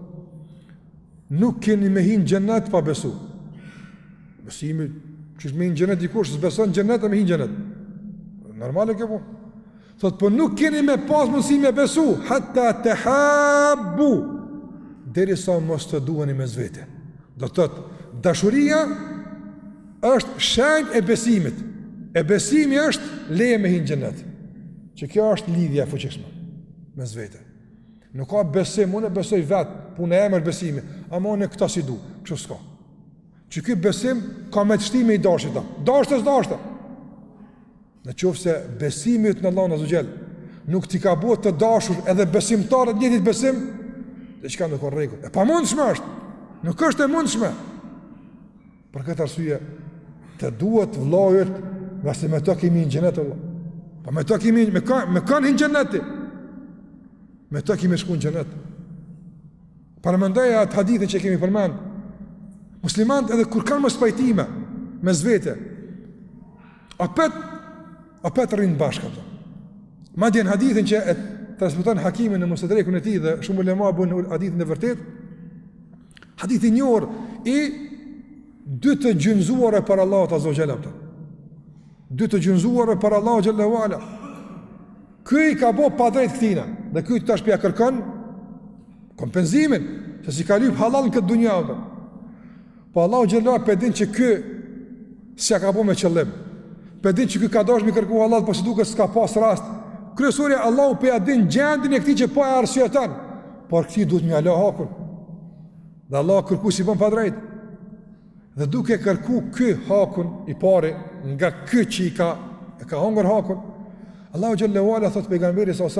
Nuk keni me hin në xhenet pa besu. Besimi s'është me hin në xhenet dikush s'beson xhenet e me hin në xhenet. Normale kjo po. Thotë po nuk keni me pas mundësi me besu hatta tahabu deri sa mos të duheni mes veti. Do të thotë dashuria Është shenjë e besimit. E besimi është leje me hi në xhenet. Që kjo është lidhja e fuqishme mes veti. Nuk ka besim, unë e besoj vetë, punë e jeme besimi, ama unë këta s'i du, kështu s'ka. Që ki besim ka me të shti me i dashtë ata. Deshte s'deshte. Në qofë se besimi yt në Allahun azza xhel, nuk t'i ka bo të dashur edhe besimtarët e njëjtit besim, diçka nuk o n'rregull. E pamundshme është, nuk është e mundshme. Për këtë arsye, të duhet vëllau yt, ngase me to kemi me hi në xhenet inshallah. Po me to kemi me me kanë në xhenet. Me to kemi me shku në xhenet. Paramendo atë hadithin që kemi përmend. Muslimanët edhe kur kanë mospajtime mes vete. Apet apet rrin bashkë ato. Madje në hadithin që e transmeton Hakimi në Mustadrekun e tij dhe shumë ulema e bën hadithin e vërtetë, Hadith i njohur i dy të gjunjëzuarve para Allahut azza xhela. Dy të gjunjëzuarve para Allahut xhela wala. Ky i ka bo padrejt këtina, dhe ky tash p'ja kërkon kompenzimin, se s'i ka lyp halal në këtë dunjë apo. Po Allahu xhela pe din që ky s'ja ka bo me qëllim. Pe din që ky ka dashur m'i kërku halal, po si duket s'ka pas rast. Kryesori Allahu po ja din gjendjen e këtij që po e arsyeton. Por këtij duhet me ia la hakun. Dhe Allah kërkujt s'i bën padrejt. Dhe duke kërku ky hakun i pari nga ky që i ka, e ka hongër hakun, Allahu xhela wala, thot pejgamberi s.a.s.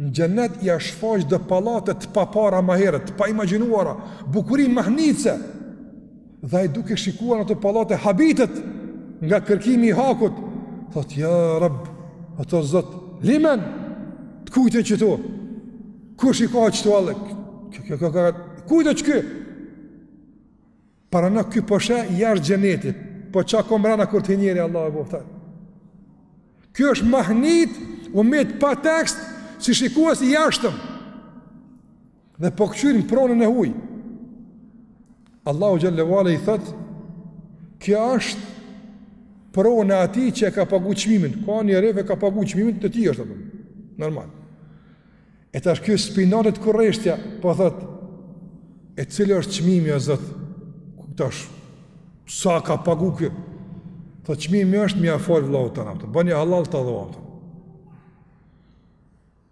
Në xhenet ia shfaq do pallate të papara ma herët, të paimagjinuara, bukuri mahnitëse, Dhe ai duke shikuar ato pallate habitet nga kërkimi i hakut, thot ja Rab, ato Zot, li men të kujt janë qito? Kush i ka qito allë? Kjo kjo ka kujt është qiky? Paramendo ky po sheh jashtë xhenetit, po çka ka mrena kur të hin njeri Allah e bofta. Ky është mahnit, u met pa tekst, si shikues i jashtëm. Dhe po këqyrin pronën e huj. Allahu Xhelle ve Ala i thotë, kjo është pronë e atij që e ka pagu qmimin, ka një reve ka pagu qmimin e tij është, apëm. normal. E tash këtij s'p'i nalet kureshtja, po thotë, e cili është qmimi o Zot, ku tash, sa ka pagu ky? Tha çmimi është m'ia fal vllaut tand. Bëni hallall, tha.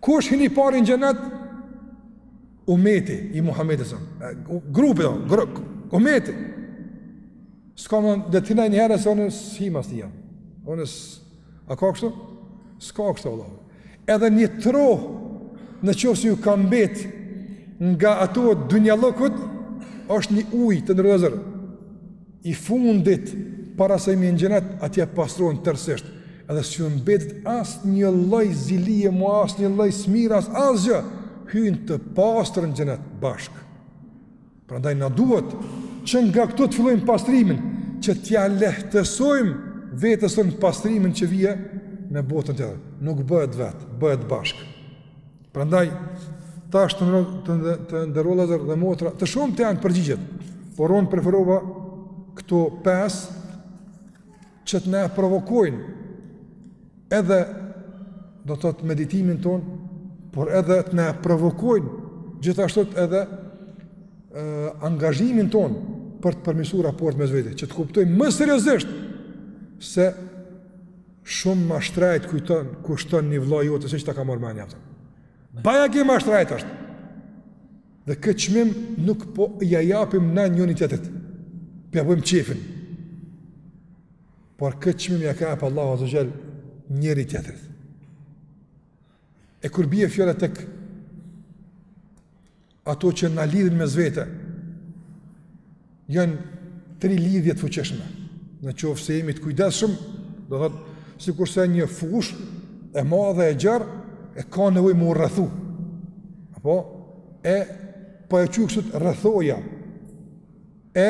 Kush hyn i pari në xhenet? Umeti i Muhamedit sa. Grupi, jo, grup, umeti. S'ka më dhe ti në njëherë se unë s'hima s'ti jam. Unë A ka kështu? S'ka kështu, vlla. Edhe një trohë në qoftë se ju ka mbet nga ato dynjallëkut, është një ujë të nërëzërë. I fundit, para se me hi në xhenet, atje pastrohen tërësisht, edhe s'ju mbetet asnjë lloj zilie, mo asnjë lloj smire, as asgjë, hyjnë të pastër n'xhenet bashkë. Prandaj na duhet, që nga këtu të fillojmë pastrimin, që t'ia lehtësojmë vetes sonë pastrimin që vjen në botën tjetër. Nuk bëhet vetë, bëhet bashkë. Prandaj tash të nderuar vëllezër dhe motra, të shumta janë përgjigjet, por unë preferova këto pesë që të na provokojnë edhe do të thotë meditimin tonë, por edhe të na provokojnë gjithashtu edhe e, angazhimin tonë për të përmirësu raport mes vete, që të kuptojmë më seriozisht se Shumë ma shtrajt kujton, kushton një vlla yti se ç'ta ka marrë menja. Bajagi ma shtrajt është. Dhe këtë qmim nuk po ia japim na njëni tjetrit. Po ia bëjmë qejfin. Por këtë qmim ia ka jap Allahu azze ve xhel njëri-tjetrit. E kur bie fjala te kë Ato që na lidhin mes vete janë tri lidhje të fuqishme. Në qoftë se jemi të kujdesshëm, do thotë sikurse një fushë e madhe e gjerë e ka nevojë me u rrethu. Apo e po e quj sot rrethoja e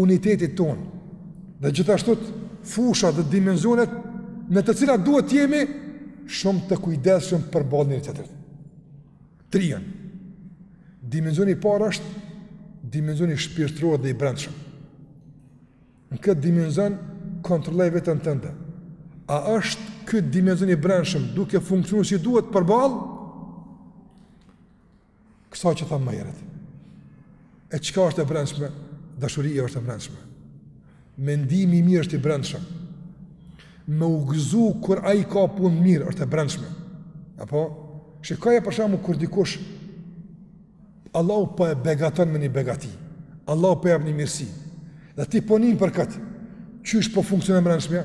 unitetit tonë. Dhe gjithashtu fushat dhe dimensionet në të cilat duhet të jemi shumë të kujdesshëm përballë njëri-tjetrit. Tri janë. Dimenzioni i parë është dimenzioni shpirtëror dhe i brendshëm. Në këtë dimenzion kontrolloje veten tënde. A është ky dimension i brendshëm duke funksionuar si duhet përballë kësaj që thamë më herët? E çka është e brendshme? Dashuria është e brendshme. Mendimi i mirë është i brendshëm. Me u gëzu kur ai ka punët mirë është e brendshme. Apo shikoje për shembull kur dikush Allahu po e begaton me një begati. Allahu po i jap një mirësi. Dhe ti po nin për kët. Qysh po funksionon e brendshmja?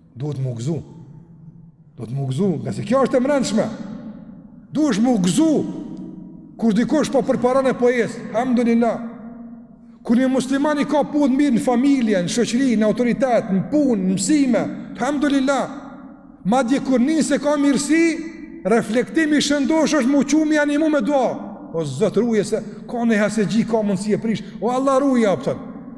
Duhet m'u gëzu. Duhet m'u gëzu, ngase kjo është e mrendshme. Duhet m'u gëzu. Kur dikush po përparon e po ec, elhamdulillah. Kur një musliman i ka punët mirë në familje, në shoqëri, në autoritet, në punë, në mësime, elhamdulillah. Madje kur nin se ka mirësi, reflektim i shëndoshë është m'u çu me i nimu me dua. O Zot ruje se ka një hasetçi, ka mundësi e prish. O Allah ruje, a kupton.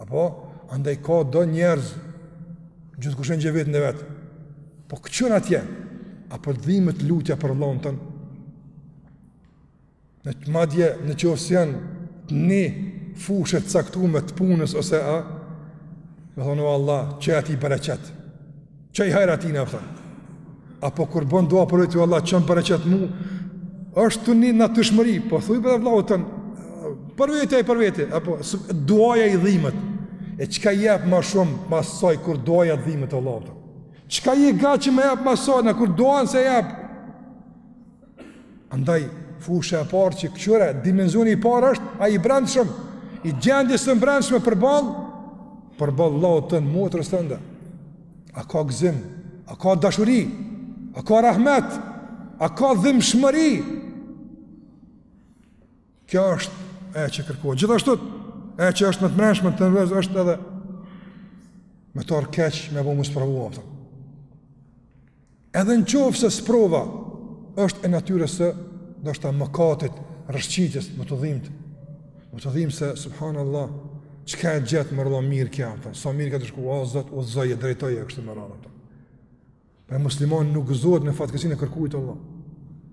Apo, andaj ka do njerëz, gjithkush e njeh veten e vet, po këqyr atje, a po të dhimet lutja për vllaun tënd, madje në qoftë se jeni të një fushe të caktume të punës ose a, me thonë o Allah, çoja atij bereqet, Çoja hajr atij, a kupton. Apo kur bën dua për veti, Allah, çom bereqet mu, është një natyrshmëri, po thuj për vllaun tënd, për vete e për vete, apo duaja i dhimet, e çka jep ma shumë, mas asaj, kur duaja dhimet te vllau yt, çka je gati me jep mas asaj, kur duanë s'e jep, Andaj, fusha e parë që këqyret, dimensioni i parë është ai i brendshëm, i gjendjes të brendshme përballë, përballë vllaut tënd, motrës tënde. A ka gëzim, a ka dashuri, a ka rahmet, a ka dhimshmëri. Kjo është e që kërkohet. Gjithashtu, e që është me të brendshmen është edhe me të ardh keq me bo më së Edhe në qoftë se sprova është e natyrës së ndoshta mëkatit, rrëshqitjes, me t'u dhimbt. Me t'u dhimbt se subhanallah çka e gjet më rëndë mirë ke apo sa mirë ka shku, o Zot udhëzoje, drejtoje e kështu me radhë, a kupton, po muslimani nuk gëzohet në fatkeqësinë e kërkujt, Allah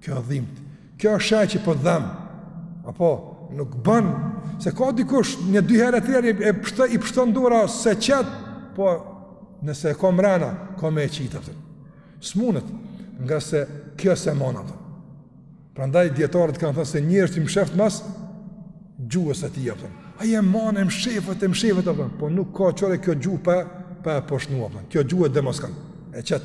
Kjo është dhimt. Kjo është shenjë që po dhem. Apo nuk bën se ka dikush një dy herë tre herë i pshton, i pshton dora s'e qet, po nëse e ka mrena, ka me e qit atë. S'munet, ngase kjo s'e mon atë. Prandaj dietarët kanë thënë se njeri është i msheft mas gjuhës së tij atë. Ai e mon e mshefët e mshefët atë, po nuk ka çare kjo gjuhë pa pa e poshtnu atë. Kjo gjuhë e demaskon. E qet.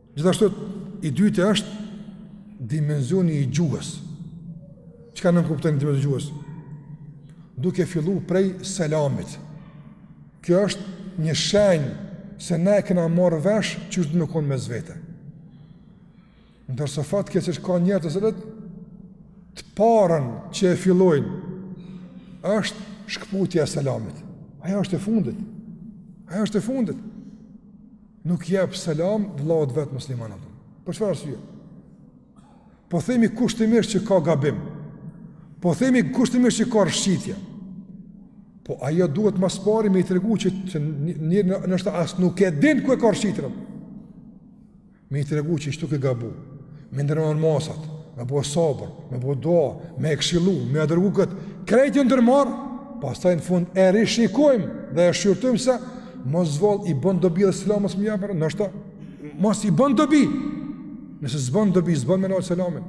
Gjithashtu i dyti është dimenzioni i gjuhës. Çka nënkupton dimenzioni i gjuhës? Duke fillu prej selamit. Kjo është një shenjë se ne e kena marrë vesh që është me konë mes vete. Ndërsa fatkeqsisht ka njerëz të cilët, të parën që e fillojnë, është shkëputja e selamit. Ajo është e fundit. Ajo është e fundit. Nuk i jep selam vëllaut vet musliman atë. Për çfarë arsye? Po themi kushtimisht që ka gabim. Po themi kushtimisht që ka rrëshqitje. Po ajo duhet ma s'pari me i tregu që, që njeri nashta as nuk e din ku e ka rrëshqitjen. Me i tregu që kështu ke gabu. Me ndërmarrë masat, me bo sabër, me bo dua, me e kshillu, me e dërgu këtë, krejt i ndërmerr, pastaj në fund e rishikojmë dhe e shqyrtojmë se mos vallë i bën dobi edhe selam mos me i dhënë, nashta mos i bën dobi, nëse s'bën dobi, s'bën me nalë selamin.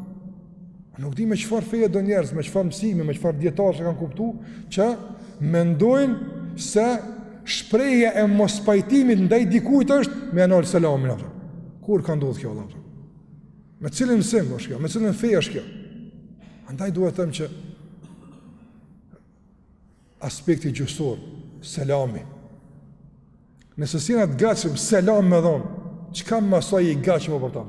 Nuk di me çfarë feje do njerëz, me çfarë mësime, me çfarë dijetarë që kanë kuptu, që mendojnë se shprehja e mospajtimit ndaj dikujt është me nalë selamin. Kur ka ndodhë kjo, Allah? Me cilin mësim është kjo, me cilën fe është kjo. Andaj duhet të them që aspekti gjuhsor, selami. Nëse s'jena të gatshëm selam me dhon, çka mas asaj i gatshëm për ta.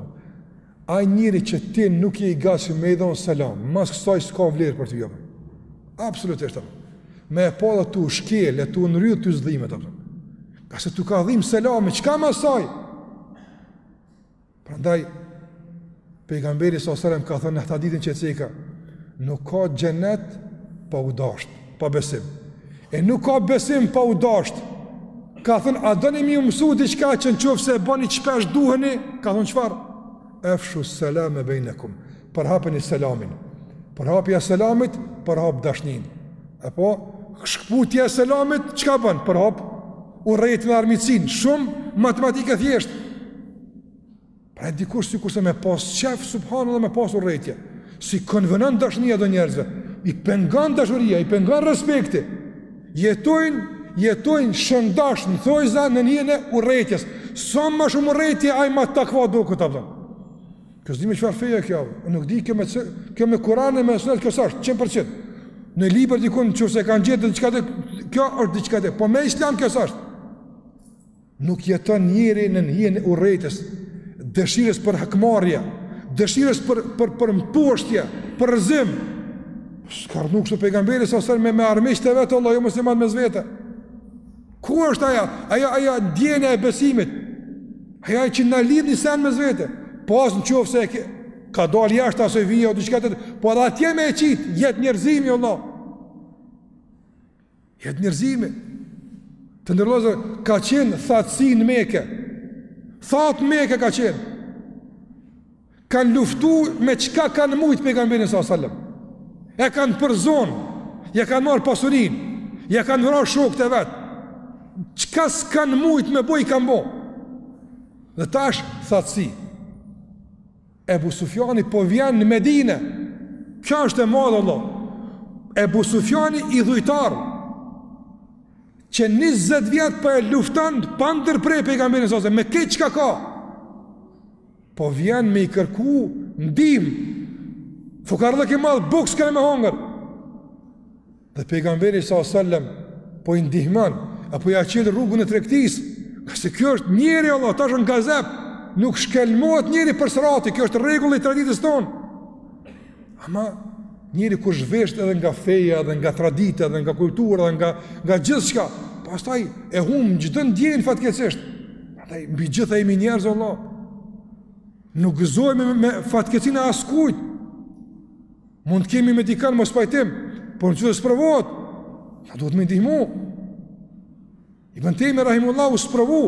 Ai njeri që ti nuk je i gatshëm me dhon selam, mas kësaj s'ka vlerë për ty. Absolutisht. Me e pa edhe tu u shkel, e tu nërjë ty s'dhimet. Kur s'të ka dhim selami, çka mas asaj? Prandaj pejgamberi alejhi selam ka thënë n'at hadithin që ceka, nuk ka xhenet pa u dashur, pa besim. E nuk ka besim pa u dashur. Ka thënë a doni me ju mësu diçka që nëse e bëni shpesh duheni, ka thënë çfarë? Efshu selame bejnekum. Përhapeni selamin. Përhapja e selamit, përhap dashnin. E po, shkëputja e selamit, çka bën? Përhap urrejtjen e armiqsinë. Shumë matematikë e thjeshtë. Pra e dikush sikurse me pas qef, subhanallah, me pas urrejtje. S'i konvenon dashnia do njerëzve. I pengon dashuria, i pengon respekti. Jetojnë, jetojnë shëndosh, në thojza, nën hijen e urrejtjes. Sa më shumë urrejtje, ai ma takva doket, a kupton. Kjo s'di me çfarë feje kjo, unë nuk di kjo me, kjo me Kuran e, me sunet, kjo s'ashtë, qind për qind. Në libër dikun, nëse kanë gjet dhe diçka de, kjo është diçka de, po me islam kjo s'ashtë. Nuk jeton njeri nën hijen e urrejtjes, dëshirës për hakmarrje, dëshirës për, për, për mposhtje, për rrëzim. S'ka ra në këto pejgamberi alejhi selam, me armiqt e vet, Allah, jo musliman mes vete. Ku është aja, aja, aja ndjenja e besimit, aja që na lidh një sen me zvete, po as në qoftë se e ke, ka dalë jashtë asaj vije, o diçka të të, po edhe atje me e qitë, jet njerëzimi, o vlla, jet njerëzimi, të nderuar vllezër, ka qenë thatësi në Meke, thatë Meke ka qenë, Kanë luftu me çka kanë mujt pejgamberin sa sallam. E kanë përzon, ja kanë marrë pasurinë, ja kanë vra shokët e vet. Çka s'kanë mujt me bo i kanë bo. Dhe tash thatësi. Ebu Sufjani po vjen në Medine. Kjo është e madhe, o vlla. Ebu Sufjani idhujtar, që 20 vjet po e lufton pandërpre pejgamberin sasem, me krejt çka ka. Po vjen me i kërku ndihmë. Fukarallëk i madh, bukë s'kanë me hongër. Dhe pejgamberi s.a.s. po i ndihmon, a po ia çel rrugën e tregtisë, se ky është njeri, o vlla, tash në gazep, nuk shkelmohet njeri për sërati, kjo është rregull i traditës tonë. Ama njeri kur zhveshet edhe nga feja, edhe nga tradita, edhe nga kultura, edhe nga, nga gjithçka, pastaj e humb çdo ndjenjë fatkeqësisht. Prandaj, mbi të gjitha jemi njerëz, o vlla. Nuk gëzohemi me, me fatkeqësinë e askujt. Mund të kemi me dikanë mospajtim, por në qoftë se sprovohet, na duhet me i ndihmu. Ibn Tejmije rahimehullah u sprovu,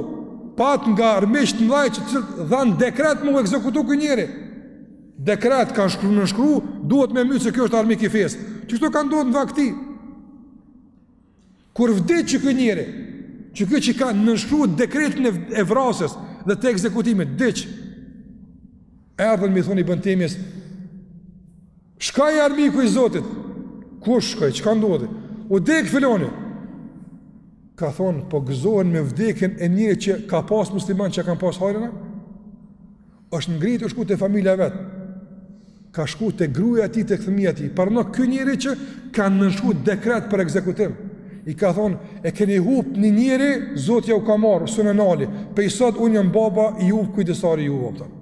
pat nga armiq të mdhaj që të cilët dhanë dekret me u ekzekutu ky njeri. Dekret kanë shkru, nënshkru, duhet me myt se ky është armik i fesë. Qëto kanë ndodh në vakti. Kur vdiq qiky njeri, qiky që ka nënshkru dekretin e vrasjes dhe të ekzekutimit, dhe që erdhën me i thonë Ibn Tejmijes, Shkoi armiku i Zotit. Kush shkoi? Çka ndodhi? U dek filoni. Ka thonë, po gëzoheni me vdekjen e njerit që ka pas musliman që kanë pas hajrëna? është ngrit, është shku te familja e vet. Ka shku te gruja e tij, tek thmija e tij. Paramendo ky njeri që ka nënshkru dekret për ekzekutim. I ka thonë, e keni hup një njeri, Zoti ua ka marrë, së në nali. Prej sot unë jam baba i juv, kujdestari i juv, po thotë.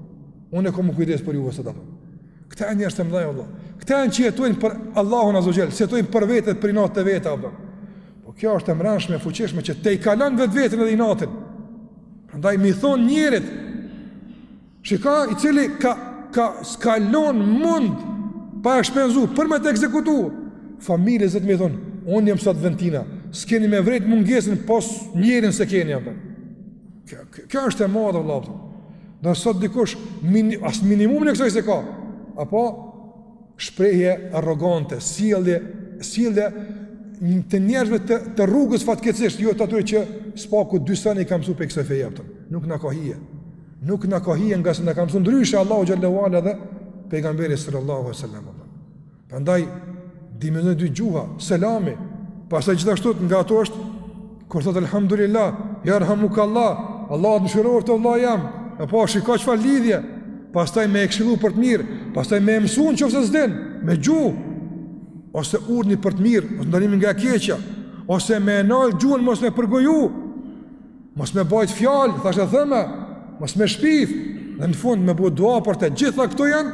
Unë e kom kujdes për juve Këta janë njerëz të mëdhenj vlla. Këta janë që jetojnë për Allahun Azze ve Xhel, s'jetojnë për vete për inate të veta apo. Po kjo është e mrendshme e fuqishme që ti e kalon vetveten edhe inatin. Prandaj me i thon njerit Shika i cili ka ka s'ka lon mund pa e shpenzu për me të ekzekutu familjes vet me i thonë unë jam sot n'ven tina s'keni me vrejt mungesën pos njerin s'e keni apër Kjo, kjo është e madhe vëllai. Do sot dikush min, as minimumin e kësaj s'e ka. Apo shprehje arrogante, sjellje, sjellje të njerëzve të, të rrugës fatkeqësisht, jo të atyre që së paku dy sene i kanë mësu prej kësaj feje, a kupton. Nuk na ka hije. Nuk na ka hije ngase na ka mësu ndryshe Allahu xhel-le ue ala dhe pejgamberi sallallahu alaihi wasallam. Prandaj domethënë dy gjuha, selami, pastaj gjithashtu nga ato është kur thot alhamdulillah, yarhamukallah, Allah të mëshiroft o vëlla jem. E po shiko çfarë lidhje. Pastaj me e këshillu për të mirë, pastaj me e mësu në qoftë se s'din, me gjuhë ose urdhri për të mirë, ose ndalimi nga e keqja, ose me e nal gjuhën mos me përgoju. Mos me bajt fjalë, thashetheme, mos me shpif, dhe në fund me bo dua për të, gjitha këto janë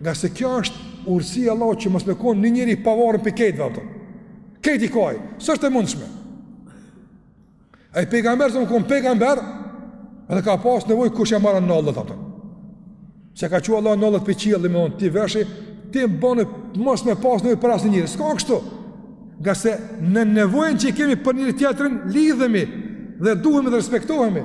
Ngase kjo është urtësi e Allahut që mos me konë një njeri i pavarun prej kejtve, a kupton. Kejt i ka, s'është e mundshme. Ai pejgamber ka konë pejgamber, edhe ka pasë nevojë kush e marën në allët, a kupton. S'e ka çu Allahu në allët prej qiellit me thonë ti veç, ti me bo mos me pasë nevojë për asnjëri. S'ka kështu. Ngase në nevojën që i kemi për njëri-tjetrin, lidhemi dhe duhemi dhe respektohemi.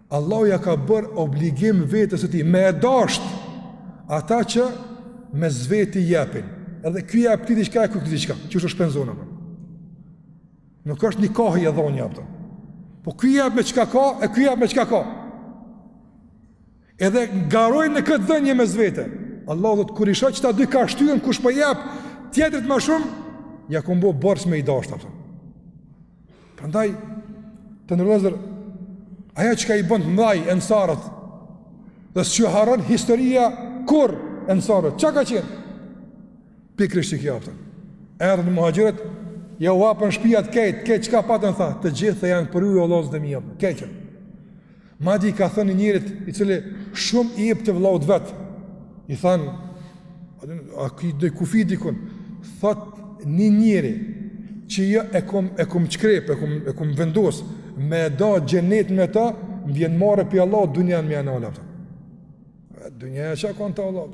Allahu ia ka bërë obligim vetes së tij, me i dashtë, ata që mes veti japin, edhe ky jep diçka e ky diçka, që është shpenzon, a. Nuk është njëkahe dhonia, a kupton, po ky jep me çka ka, e ky jep me çka ka. Edhe garojnë në këtë dhënie mes vete, Allahu thotë kur i shoh që të dy ka shtyhen, kush po i jep tjetrit ma shumë, ia kom bo borxh me i dashtë, a kupton. Prandaj të nderuar vëllezër ajo çka i bën t'mdhaj ensarët dhe s'i harron historia kurrë ensarët çka ka qenë pikërisht kjo, a kupton. Erdhën muhaxhirët, ja u hapën shpijat kejt, kejt çka patën tha, të gjitha janë për ju o vllaznit e mi. Kejt. Madje i ka thënë një njerit i cili shumë i jep vëllaut vet. I thanë, a ki do kufi dikun? Thot një njeri që jo e kum e kum çkrep, e kum e kum vendos me da xhenet me ta, më vjen marre pi Allahut dunjanë me ja nal, a kupton. Dunja e çka kon te Allahu.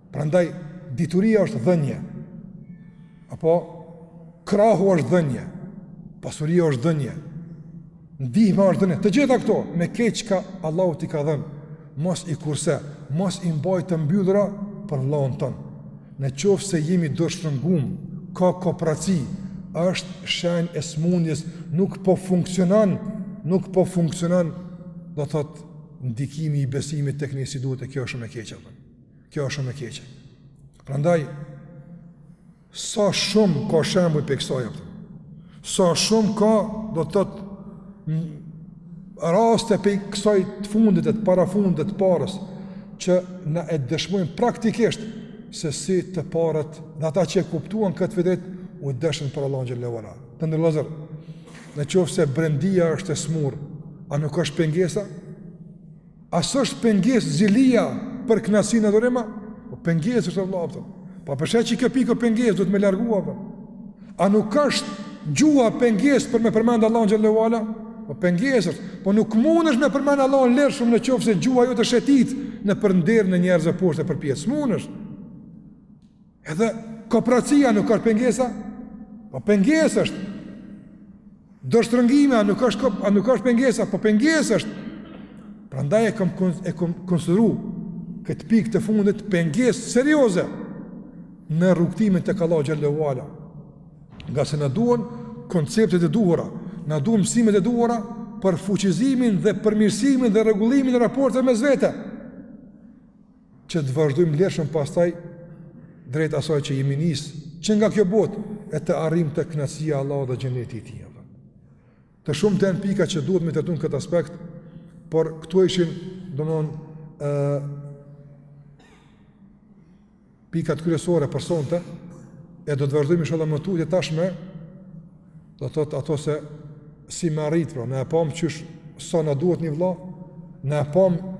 Prandaj dituria është dhënje. Apo krahu është dhënje. Pasuria është dhënje. Ndihma është dhënje. Të gjitha këto me kejt çka Allahu t'i ka dhënë, mos i kurse, mos i mbaj të mbyllura për vllaun tond. Në qoftë se jemi dorështrëngum, ka kopraci, është shenjë e smundjes, nuk po funksionon, nuk po funksionon, do thotë ndikimi i besimit tek ne si duhet e kjo është shumë e keqe. Kjo është shumë e keqe. Prandaj sa shumë ka shembuj prej kësaj apo. Sa shumë ka do të thotë raste prej kësaj të fundit e të parafundit të parës që na e dëshmojnë praktikisht se si të parët dhe ata që e kuptuan këtë vërtet u deshën për Allahun xhele ue ala. Të nderuar vëllezër, në qoftë se brendia është e smurë, a nuk është pengesa? A s'është pengesë zilia për kënaqësi në adhurim? Po pengesë është vëllai apo? Po pra sheh që kjo pikë pengesë duhet me u largu apo? A nuk është gjuha pengesë për me përmend Allahun xhele ue ala? Po pengesë është, po nuk mundesh me përmend Allahun lirshëm në qoftë se gjuha jote shetit nëpër nderin e njerëzve poshtë e përpjetë. Mundesh. Edhe kopracia nuk është pengesa? Po pengesë është. Dorështrëngimi, a nuk është, a nuk është pengesa? Po pengesë është. Prandaj e kom, e kom konsideru këtë pikë të fundit pengesë serioze në rrugëtimin tek Allahu xhele ue ala. Ngase na duhen konceptet e duhura, na duhen mësimet e duhura për fuqizimin dhe përmirësimin dhe rregullimin e raporteve mes vete. që të vazhdojmë lirshëm pastaj drejt asaj që jemi nis, që nga kjo botë e të arrijmë te kënaqësia e Allahut dhe xheneti i tij. Të shumta janë pikat që duhet me u thonë n'këtë aspekt, por këto ishin, domethënë, pikat kryesore për sonte, e do të vazhdojmë inshalla më tutje tashme, Do të thotë ato se si me arrit, pra, na e pamë qysh sa na duhet një vëlla, na i pamë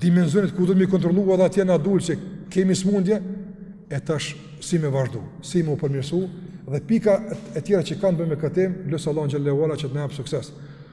dimensionet ku duhet me u kontrollu dhe atje na dul se kemi smundje e tash si me vazhdu, si me u përmirësu dhe pika e tjera që kanë me bë me këtë, lus Allahun xhele ue ala që të na japë sukses.